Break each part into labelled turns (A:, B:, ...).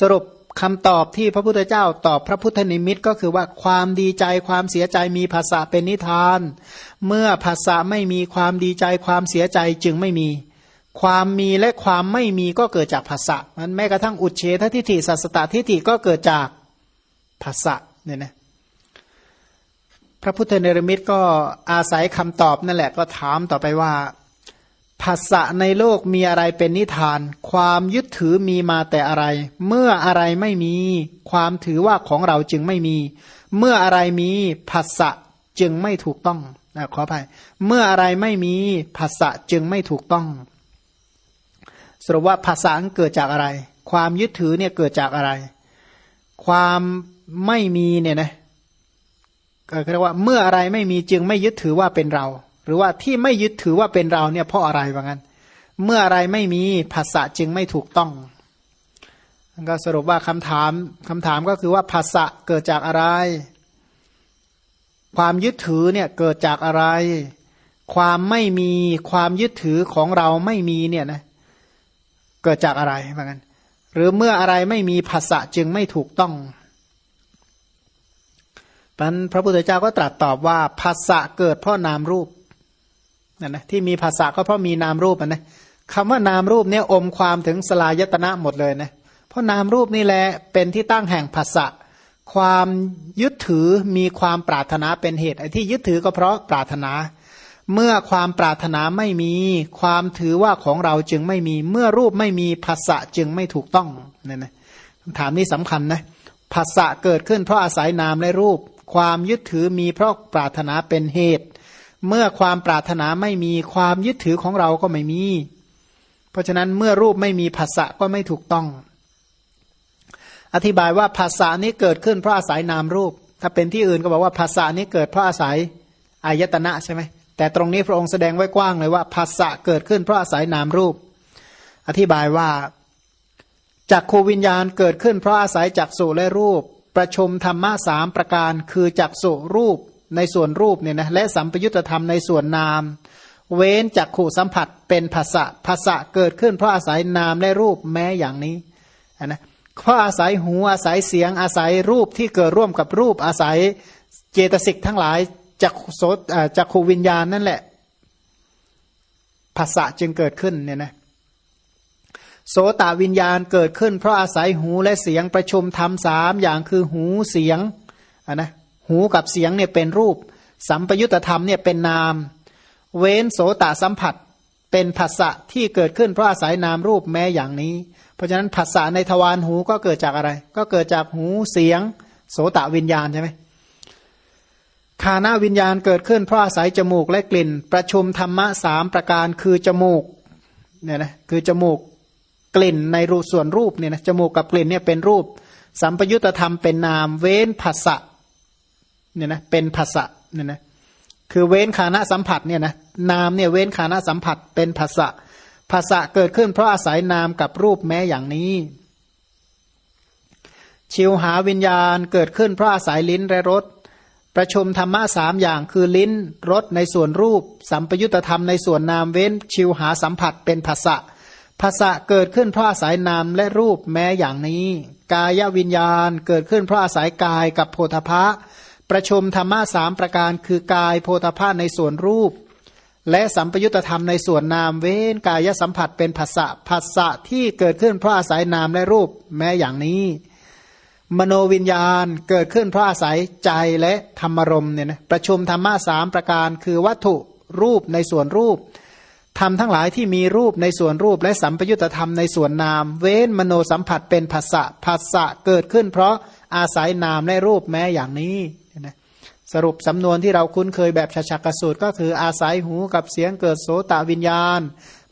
A: สรุปคำตอบที่พระพุทธเจ้าตอบพระพุทธนิมิตก็คือว่าความดีใจความเสียใจมีภาษาเป็นนิทาน เมื่อภาษาไม่มีความดีใจความเสียใจจึงไม่มี ความมีและความไม่มีก็เกิดจากภาษามันแม้กระทั่งอุเฉททิฏฐิสัสตตทิฏฐิก็เกิดจากภาษาเนี่ยนะพระพุทธเนรมิตก็อาศัยคำตอบนั่นแหละก็ถามต่อไปว่า ภาษะในโลกมีอะไรเป็นนิทาน ความยึดถือมีมาแต่อะไร เมื่ออะไรไม่มี ความถือว่าของเราจึงไม่มี เมื่ออะไรมีภาษะจึงไม่ถูกต้องอขออภัยเมื่ออะไรไม่มีภาษะจึงไม่ถูกต้องสรุปว่าภาษาเกิดจากอะไร ความยึดถือเนี่ยเกิดจากอะไร ความไม่มีเนี่ยนะก็เรียกว่า เมื่ออะไรไม่มีจึงไม่ยึดถือว่าเป็นเรา หรือว่าที่ไม่ยึดถือว่าเป็นเราเนี่ยเพราะอะไรว่างั้น เมื่ออะไรไม่มีภาษาจึงไม่ถูกต้องก็สรุปว่าคำถามคำถามก็คือว่าภาษาเกิดจากอะไร ความยึดถือเนี่ยเกิดจากอะไร ความไม่มีความยึดถือของเราไม่มีเนี่ยนะเกิดจากอะไรว่างั้นหรือเมื่ออะไรไม่มีภาษาจึงไม่ถูกต้องพระพุทธเจ้าก็ตรัสตอบว่าภาษาเกิดเพราะนามรูป นะนะที่มีภาษาก็เพราะมีนามรูปนะคำว่านามรูปเนี่ยอมความถึงสลายตนะหมดเลยนะเพราะนามรูปนี่แหละเป็นที่ตั้งแห่งภาษาความยึดถือมีความปรารถนาเป็นเหตุไอ้ที่ยึดถือก็เพราะปรารถนา เมื่อความปรารถนาไม่มี ความถือว่าของเราจึงไม่มี เมื่อรูปไม่มีภาษาจึงไม่ถูกต้องเนี่ยนะคำถามนี้สำคัญนะภาษาเกิดขึ้นเพราะอาศัยนามและรูป ความยึดถือมีเพราะปรารถนาเป็นเหตุ เมื่อความปรารถนาไม่มีความยึดถือของเราก็ไม่มี เพราะฉะนั้นเมื่อรูปไม่มีภาษะก็ไม่ถูกต้อง อธิบายว่าภาษานี้เกิดขึ้นเพราะอาศัยนามรูป ถ้าเป็นที่อื่นก็บอกว่าภาษานี้เกิดเพราะอาศัยอายตนะใช่ไหมแต่ตรงนี้พระองค์แสดงไว้กว้างเลยว่าภาษะเกิดขึ้นเพราะอาศัยนามรูป อธิบายว่าจากโควิญญาณเกิดขึ้นเพราะอาศัยจักสุและรูป ประชมธรรมะสามประการ คือจักสุรูป ในส่วนรูปเนี่ยนะและสัมปยุตธรรมในส่วนนาม เว้นจากขู่สัมผัสเป็นภาษะภาษะเกิดขึ้นเพราะอาศัยนามและรูปแม้อย่างนี้นะเพราะอาศัยหูอาศัยเสียงอาศัยรูปที่เกิดร่วมกับรูปอาศัยเจตสิกทั้งหลายจากโสจากขูวิญญาณนั่นแหละภาษะจึงเกิดขึ้นเนี่ยนะโสตวิญญาณเกิดขึ้น เพราะอาศัยหูและเสียงประชุมทำสามอย่างคือหูเสียงอะนะ หูกับเสียงเนี่ยเป็นรูป สัมปยุตธรรมเนี่ยเป็นนาม เว้นโสตสัมผัส เป็นภาษะที่เกิดขึ้นเพราะอาศัยนามรูปแม้อย่างนี้ เพราะฉะนั้นภาษาในทวารหูก็เกิดจากอะไร ก็เกิดจากหูเสียง โสตวิญญาณใช่ไหมคานาวิญญาณเกิดขึ้นเพราะอาศัยจมูกและกลิ่น ประชุมธรรมะสามประการคือจมูกเนี่ยนะคือจมูกกลิ่นในรูส่วนรูปเนี่ยนะจมูกกับกลิ่นเนี่ยเป็นรูป สัมปยุตธรรมเป็นนาม เว้นภาษะ เนี่ยนะเป็นภาษะเนี่ยนะคือเว้นคานะสัมผัสเนี่ยนะนามเนี่ยเว้นคานะสัมผัสเป็นภาษะภาษะเกิดขึ้นเพราะอาศัยนามกับรูปแม้อย่างนี้ ชิวหาวิญญาณเกิดขึ้นเพราะอาศัยลิ้นและรสประชุมธรรมะสามอย่างคือลิ้นรสในส่วนรูป สัมปยุตธรรมในส่วนนามเว้นชิวหาสัมผัสเป็นภาษะภาษะเกิดขึ้นเพราะอาศัยนามและรูปแม้อย่างนี้ กายวิญญาณเกิดขึ้นเพราะอาศัยกายกับโพธพะ ประชุมธรรมะสามประการ คือกายโพธาภาในส่วนรูป และสัมปยุตธรรมในส่วนนามเว้นกายสัมผัสเป็นภาษะภาษะที่เกิดขึ้นเพราะอาศัยนามและรูปแม้อย่างนี้ มโนวิญญาณเกิดขึ้นเพราะอาศัยใจและธรรมรมเนี่ยนะประชุมธรรมะสามประการ คือวัตถุรูปในส่วนรูปทำทั้งหลายที่มีรูปในส่วนรูปและสัมปยุตธรรมในส่วนนาม เว้นมโนสัมผัสเป็นภาษะภาษะเกิดขึ้น เพราะอาศัยนามและรูปแม้อย่างนี้ สรุปสำนวนที่เราคุ้นเคยแบบฉชักกสูตรก็คืออาศัยหูกับเสียงเกิดโสตวิญญาณ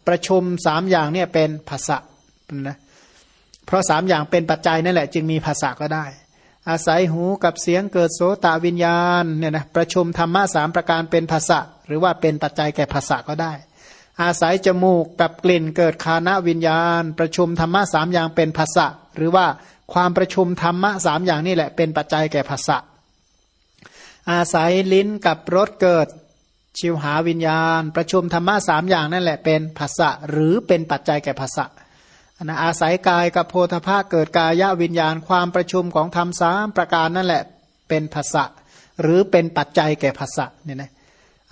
A: ประชุมสามอย่างเนี่ยเป็นภาษะนะเพราะสามอย่างเป็นปัจจัยนั่นแหละ จึงมีภาษาก็ได้ อาศัยหูกับเสียงเกิดโสตวิญญาณเนี่ยนะประชุมธรรมะสามประการเป็นภาษะหรือว่าเป็นปัจจัยแก่ภาษาก็ได้ อาศัยจมูกกับกลิ่นเกิดคานะวิญญาณ ประชุมธรรมะสามอย่างเป็นภาษะหรือว่าความประชุมธรรมะสามอย่างนี่แหละเป็นปัจจัยแก่ภาษะ อาศัยลิ้นกับรสเกิด ชิวหาวิญญาณ ประชุมธรรมะสามอย่างนั่นแหละเป็นภาษะหรือเป็นปัจจัยแก่ภาษะนะอาศัยกายกับโพธภาเกิดกายวิญญาณความประชุมของธรรมสามประการนั่นแหละเป็นภาษะหรือเป็นปัจจัยแก่ภาษะเนี่ยนะ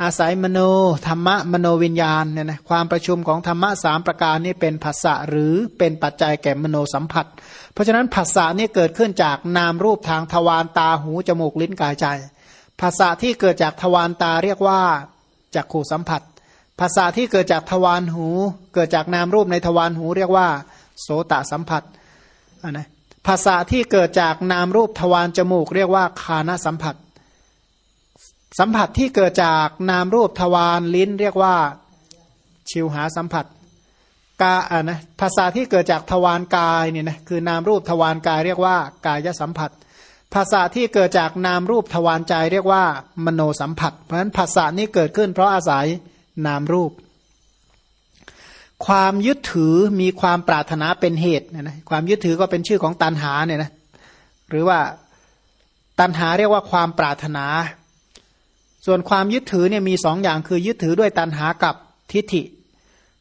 A: อาศัยมโนธรรมะมโนวิญญาณเนี่ยนะความประชุมของธรรมะสามประการนี้เป็นภาษะหรือเป็นปัจจัยแก่มโนสัมผัส เพราะฉะนั้นภาษานี่เกิดขึ้นจากนามรูปทางทวารตาหูจมูกลิ้นกายใจ ภาษาที่เกิดจากทวารตาเรียกว่าจักขู่สัมผัส ภาษาที่เกิดจากทวารหู เกิดจากนามรูปในทวารหูเรียกว่า โสตสัมผัสนะภาษาที่เกิดจากนามรูปทวารจมูก เรียกว่าคานสัมผัส สัมผัสที่เกิดจากนามรูปทวารลิ้นเรียกว่า ชิวหาสัมผัสกาอ่านะภาษาที่เกิดจากทวารกายเนี่ยนะคือนามรูปทวารกายเรียกว่ากายสัมผัส ภาษาที่เกิดจากนามรูปทวารใจเรียกว่า มโนสัมผัส เพราะฉะนั้นภาษานี้เกิดขึ้น เพราะอาศัยนามรูป ความยึดถือมีความปรารถนาเป็นเหตุเนี่ยนะความยึดถือก็เป็นชื่อของตันหาเนี่ยนะหรือว่าตันหาเรียกว่าความปรารถนา ส่วนความยึดถือเนี่ยมีสองอย่างคือยึดถือด้วยตันหากับทิฏฐิ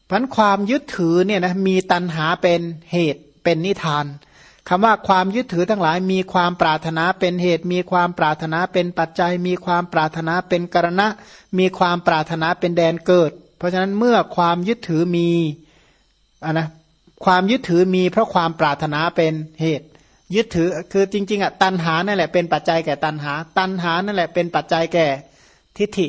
A: พันความยึดถือเนี่ยนะมีตันหาเป็นเหตุเป็นนิทาน คำว่าความยึดถือทั้งหลาย มีความปรารถนาเป็นเหตุ มีความปรารถนาเป็นปัจจัย มีความปรารถนาเป็นกรณะ มีความปรารถนาเป็นแดนเกิด เพราะฉะนั้นเมื่อความยึดถือมีอะนะความยึดถือมีเพราะความปรารถนาเป็นเหตุ ยึดถือคือจริงๆอะตันหานั่นแหละเป็นปัจจัยแก่ตันหา ตันหานั่นแหละเป็นปัจจัยแก่ทิฏฐิ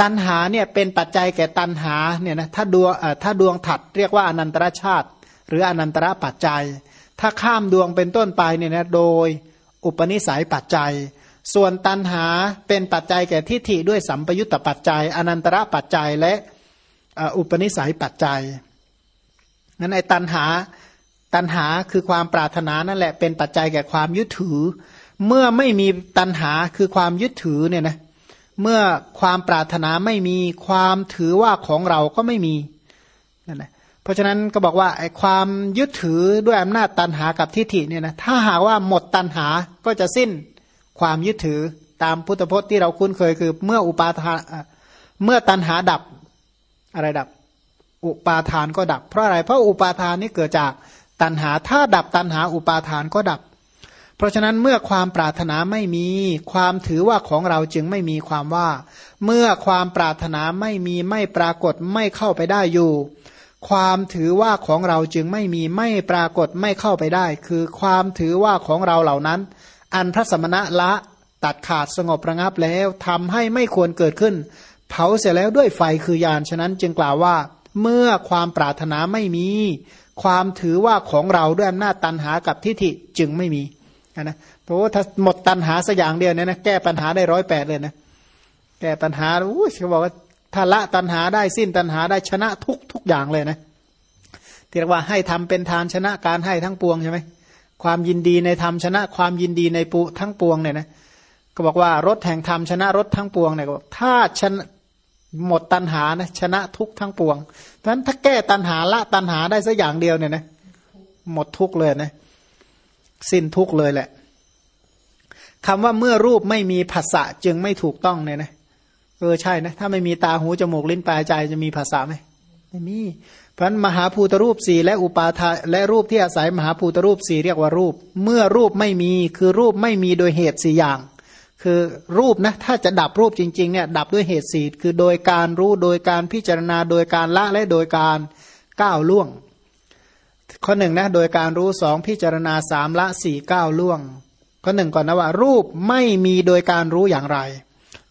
A: ตันหาเนี่ยเป็นปัจจัยแก่ตันหาเนี่ยนะถ้าดวงถ้าดวงถัดเรียกว่าอนันตรชาติ หรืออนันตรปัจจัย ถ้าข้ามดวงเป็นต้นไปเนี่ยนะโดยอุปนิสัยปัจจัย ส่วนตันหาเป็นปัจจัยแก่ทิฏฐิด้วยสัมปยุตตปัจจัย อนันตระปัจจัยและอุปนิสัยปัจจัยนั้นไอ้ตันหาตันหาคือความปรารถนานั่นแหละเป็นปัจจัยแก่ความยึดถือ เมื่อไม่มีตันหาคือความยึดถือเนี่ยนะเมื่อความปรารถนาไม่มีความถือว่าของเราก็ไม่มีนั่นแหละ ราะฉะนั้นก็บอกว่าไอ้ความยึดถือด้วยอำนาจตันหากับทิฏฐิเนี่ยนะถ้าหากว่าหมดตันหาก็จะสิ้นความยึดถือตามพุทธพจน์ที่เราคุ้นเคยคือเมื่ออุปาทานเมื่อตันหาดับอะไรดับ อุปาทานก็ดับเพราะอะไรเพราะอุปาทานนี่เกิดจากตันหาถ้าดับตันหาอุปาทานก็ดับ เพราะฉะนั้นเมื่อความปรารถนาไม่มี ความถือว่าของเราจึงไม่มีความว่า เมื่อความปรารถนาไม่มีไม่ปรากฏไม่เข้าไปได้อยู่ ความถือว่าของเราจึงไม่มีไม่ปรากฏไม่เข้าไปได้ คือความถือว่าของเราเหล่านั้น อันพระสมณะละตัดขาดสงบระงับแล้วทำให้ไม่ควรเกิดขึ้น เผาเสร็จแล้วด้วยไฟคือยานฉะนั้นจึงกล่าวว่า เมื่อความปรารถนาไม่มี ความถือว่าของเราด้วยอำนาจตันหากับทิฏฐิจึงไม่มีนะโอ้ถ้าหมดตันหาสักอย่างเดียวเนี่ยนะแก้ปัญหาได้ร้อยแปดเลยนะแก้ปัญหาอู้เขาบอกว่า ถ้าละตันหาได้สิ้นตันหาได้ชนะทุกทุกอย่างเลยนะที่เรียกว่าให้ทำเป็นทานชนะการให้ทั้งปวงใช่ไหมความยินดีในธรรมชนะความยินดีในปุทั้งปวงเนี่ยนะก็บอกว่ารถแห่งธรรมชนะรถทั้งปวงเนี่ยก็ถ้าชนะหมดตันหานะชนะทุกทั้งปวงเพราะฉะนั้นถ้าแก้ตันหาละตันหาได้สักอย่างเดียวเนี่ยนะหมดทุกเลยนะสิ้นทุกเลยแหละคำว่าเมื่อรูปไม่มีภาษะจึงไม่ถูกต้องเนี่ยนะ เออใช่นะถ้าไม่มีตาหูจมูกลิ้นปลายใจจะมีภาษาไหมไม่มี เพราะนั้นมหาภูตรูปสี่และอุปาทาและรูปที่อาศัยมหาภูตรูปสี่เรียกว่ารูป เมื่อรูปไม่มีคือรูปไม่มีโดยเหตุสี่อย่าง คือรูปนะถ้าจะดับรูปจริงๆเนี่ยดับด้วยเหตุสี่คือโดยการรู้โดยการพิจารณาโดยการละและโดยการก้าวล่วง ข้อหนึ่งนะโดยการรู้สองพิจารณาสามละสี่ก้าวล่วง ข้อหนึ่งก่อนนะว่ารูปไม่มีโดยการรู้อย่างไร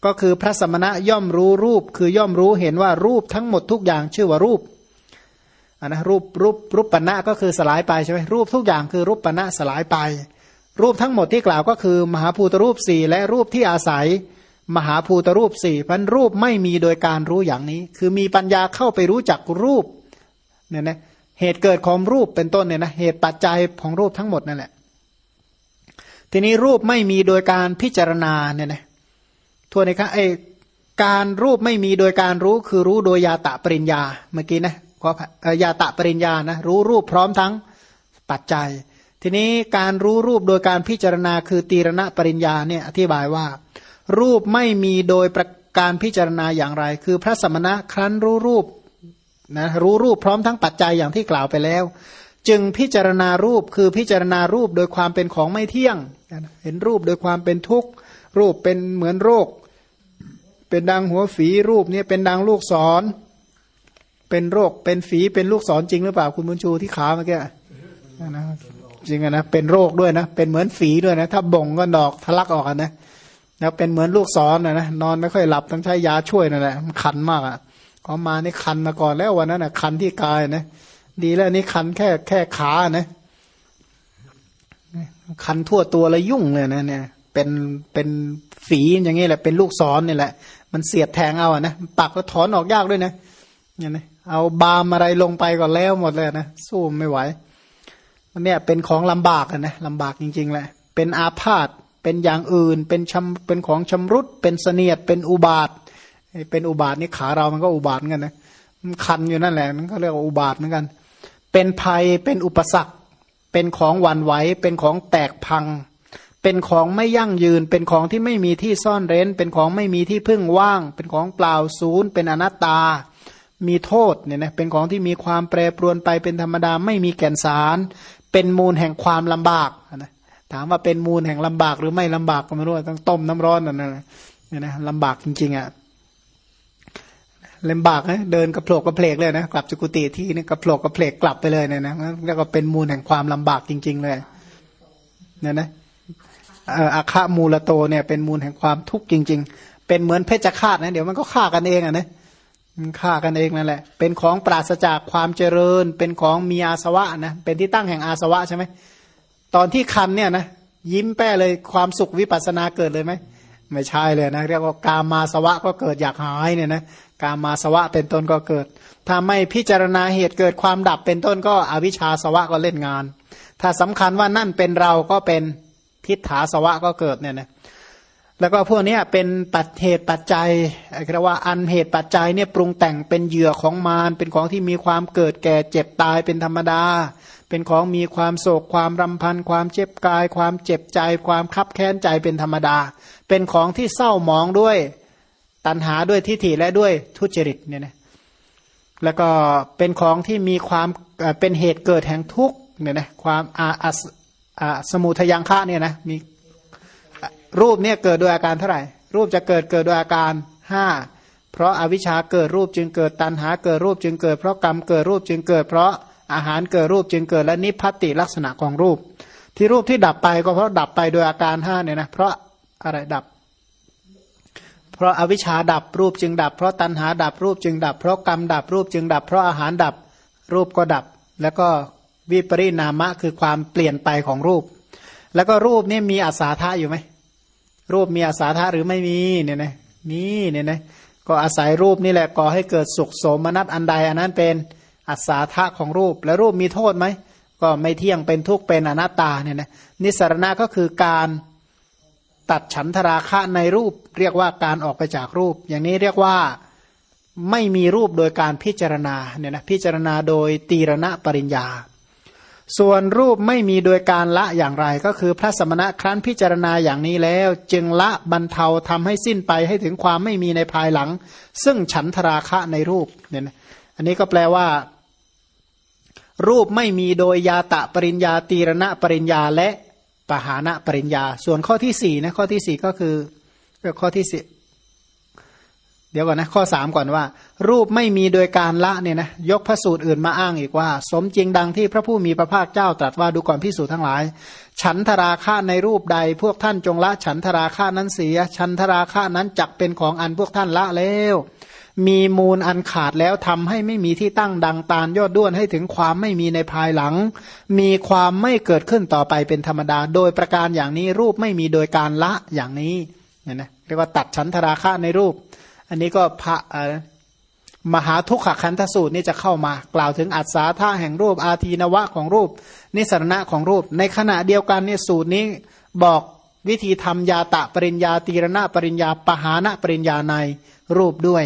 A: ก็คือพระสมณะย่อมรู้รูป คือย่อมรู้เห็นว่ารูปทั้งหมดทุกอย่างชื่อว่ารูปอันนะรูปรูปรูปปัณะก็คือสลายไปใช่ไหมรูปทุกอย่างคือรูปปัณะสลายไป รูปทั้งหมดที่กล่าวก็คือ มหาภูตรูปสี่และรูปที่อาศัย มหาภูตรูปสี่พันรูปไม่มีโดยการรู้อย่างนี้ คือมีปัญญาเข้าไปรู้จักรูปเนี่ยนะเหตุเกิดของรูปเป็นต้นเนี่ยนะเหตุปัจจัยของรูปทั้งหมดนั่นแหละ ทีนี้รูปไม่มีโดยการพิจารณาเนี่ยนะ ทวนนะครับไอการรูปไม่มีโดยการรู้คือรู้โดยยาตะปริญญาเมื่อกี้นะขอยาตะปริญญานะรู้รูปพร้อมทั้งปัจจัย ทีนี้การรู้รูปโดยการพิจารณาคือตีรณะปริญญาเนี่ยอธิบายว่า รูปไม่มีโดยประการพิจารณาอย่างไร คือพระสมณะครั้นรู้รูปนะรู้รูปพร้อมทั้งปัจจัยอย่างที่กล่าวไปแล้ว จึงพิจารณารูปคือพิจารณารูปโดยความเป็นของไม่เที่ยง เห็นรูปโดยความเป็นทุกข์รูปเป็นเหมือนโรค เป็นดังหัวฝีรูปเนี่ยเป็นดังลูกศร เป็นโรคเป็นฝีเป็นลูกศรจริงหรือเปล่าคุณบุญชูที่ขาเมื่อกี้นะจริงนะเป็นโรคด้วยนะ เป็นเหมือนฝีด้วยนะ ถ้าบ่งก็ดอกทะลักออกนะแล้วเป็นเหมือนลูกศรนะนะนอนไม่ค่อยหลับต้องใช้ยาช่วยนั่นแหละมันคันมากอะขอมานี่คันมาก่อนแล้ววันนั้นนะคันที่กายนะดีแล้วนี่คันแค่แค่ขานะคันทั่วตัวแล้วยุ่งเลยนะเนี่ยเป็นเป็นฝีอย่างนี้แหละเป็นลูกศรนี่แหละ มันเสียดแทงเอาอะนะปักก็ถอนออกยากด้วยนะเนี่ยนะเอาบามอะไรลงไปก่อนแล้วหมดเลยนะสู้ไม่ไหวมันเนี่ยเป็นของลำบากนะลำบากจริงๆแหละ เป็นอาพาธเป็นอย่างอื่น เป็นชำเป็นของชำรุด เป็นเสนียด เป็นอุบาทเป็นอุบาทนี่ขาเรามันก็อุบาทเหมือนกันนะมันคันอยู่นั่นแหละมันก็เรียกว่าอุบาทเหมือนกัน เป็นภัยเป็นอุปสรรค เป็นของหวั่นไหวเป็นของแตกพัง เป็นของไม่ยั่งยืน เป็นของที่ไม่มีที่ซ่อนเร้น เป็นของไม่มีที่พึ่งว่าง เป็นของเปล่าศูนย์ เป็นอนัตตา มีโทษเนี่ยนะเป็นของที่มีความแปรปรวนไปเป็นธรรมดาไม่มีแก่นสาร เป็นมูลแห่งความลำบากนะถามว่าเป็นมูลแห่งลำบากหรือไม่ลำบากก็ไม่รู้ต้องต้มน้ำร้อนนั่นนะเนี่ยนะลำบากจริงๆอะลำบากนะเดินกระโผลกกระเพลกเลยนะกลับจุกุติที่นี่กระโผลกกระเพลกกลับไปเลยเนี่ยนะแล้วก็เป็นมูลแห่งความลำบากจริง ๆ เลยเนี่ยนะ อาคามูลโตเนี่ยเป็นมูลแห่งความทุกข์จริง ๆ เป็นเหมือนเพชฌฆาตนะเดี๋ยวมันก็ฆ่ากันเองอะนะมันฆ่ากันเองนั่นแหละ เป็นของปราศจากความเจริญ เป็นของมีอาสวะนะ เป็นที่ตั้งแห่งอาสวะใช่ไหม ตอนที่คันเนี่ยนะยิ้มแป้เลยความสุขวิปัสนาเกิดเลยไหม ไม่ใช่เลยนะ เรียกว่ากามาสวะก็เกิดอยากหายเนี่ยนะกามาสวะเป็นต้นก็เกิด ถ้าไม่พิจารณาเหตุเกิดความดับเป็นต้นก็อวิชชาสวะก็เล่นงาน ถ้าสำคัญว่านั่นเป็นเราก็เป็น ทิฏฐาสวะก็เกิดเนี่ยนะแล้วก็พวกนี้เป็นปัจเหตุปัจจัยเรียกว่าอันเหตุปัจจัยเนี่ยปรุงแต่งเป็นเหยื่อของมารเป็นของที่มีความเกิดแก่เจ็บตายเป็นธรรมดา เป็นของมีความโศกความรำพันความเจ็บกาย ความเจ็บใจ ความคับแค้นใจเป็นธรรมดา เป็นของที่เศร้าหมองด้วยตัณหาด้วยทิฏฐิและด้วยทุจริตเนี่ยนะแล้วก็เป็นของที่มีความเป็นเหตุเกิดแห่งทุกข์เนี่ยนะความอาอา สมุทยังฆะเนี่ยนะมีรูปเนี่ยเกิดโดยอาการเท่าไหร่ รูปจะเกิดเกิดโดยอาการห้าเพราะอาวิชชาเกิดรูปจึงเกิดตัณหาเกิดรูปจึงเกิด เพราะกรรมเกิดรูปจึงเกิด เพราะอาหารเกิดรูปจึงเกิดและนิพพัติลักษณะของรูป ที่รูปที่ดับไปก็เพราะดับไปโดยอาการห้าเนี่ยนะเพราะอะไรดับ เพราะอาวิชชาดับรูปจึงดับ เพราะตัณหาดับรูปจึงดับ เพราะกรรมดับรูปจึงดับ เพราะอาหารดับรูปก็ดับ แล้วก็ วิปริณามะคือความเปลี่ยนไปของรูป แล้วก็รูปนี่มีอาสาทะอยู่ไหมรูปมีอาสาทะหรือไม่มีเนี่ยนะมีเนี่ยนะก็อาศัยรูปนี่แหละก่อให้เกิดสุขโสมนัสอันใดอันนั้นเป็นอัศาธาของรูป และรูปมีโทษไหมก็ไม่เที่ยงเป็นทุกข์เป็นอนัตตาเนี่ยนะนิสรณะก็คือการตัดฉันทราคะในรูป เรียกว่าการออกไปจากรูป อย่างนี้เรียกว่าไม่มีรูปโดยการพิจารณาเนี่ยนะพิจารณาโดยตีรณะปริญญา ส่วนรูปไม่มีโดยการละอย่างไร ก็คือพระสมณะครั้นพิจารณาอย่างนี้แล้ว จึงละบรรเทาทำให้สิ้นไปให้ถึงความไม่มีในภายหลัง ซึ่งฉันทราคะในรูปเนี่ยนะอันนี้ก็แปลว่า รูปไม่มีโดยยาตะปริญญาตีรณะปริญญาและปหานะปริญญา ส่วนข้อที่สี่นะข้อที่สี่ก็คือข้อที่สี่ เดี๋ยวก่อนนะ ข้อสามก่อนว่า รูปไม่มีโดยการละเนี่ยนะยกพระสูตรอื่นมาอ้างอีกว่า สมจริงดังที่พระผู้มีพระภาคเจ้าตรัสว่าดูก่อนพิสูจทั้งหลาย ฉันทราคะในรูปใด พวกท่านจงละฉันทราคะนั้นเสีย ฉันทราคะนั้นจักเป็นของอันพวกท่านละแล้วมีมูลอันขาดแล้วทำให้ไม่มีที่ตั้งดังตาลยอดด้วนให้ถึงความไม่มีในภายหลัง มีความไม่เกิดขึ้นต่อไปเป็นธรรมดา โดยประการอย่างนี้รูปไม่มีโดยการละอย่างนี้เนี่ยนะเรียกว่าตัดฉันทราคะในรูป อันนี้ก็พระมหาทุกขคันธสูตรนี่จะเข้ามากล่าวถึงอัศาธาแห่งรูป อาทีนวะของรูป นิสรณะของรูป ในขณะเดียวกันเนี่ยสูตรนี้บอกวิธีทำยาตะปริญญาตีรณะปริญญาปหานะปริญญาในรูปด้วย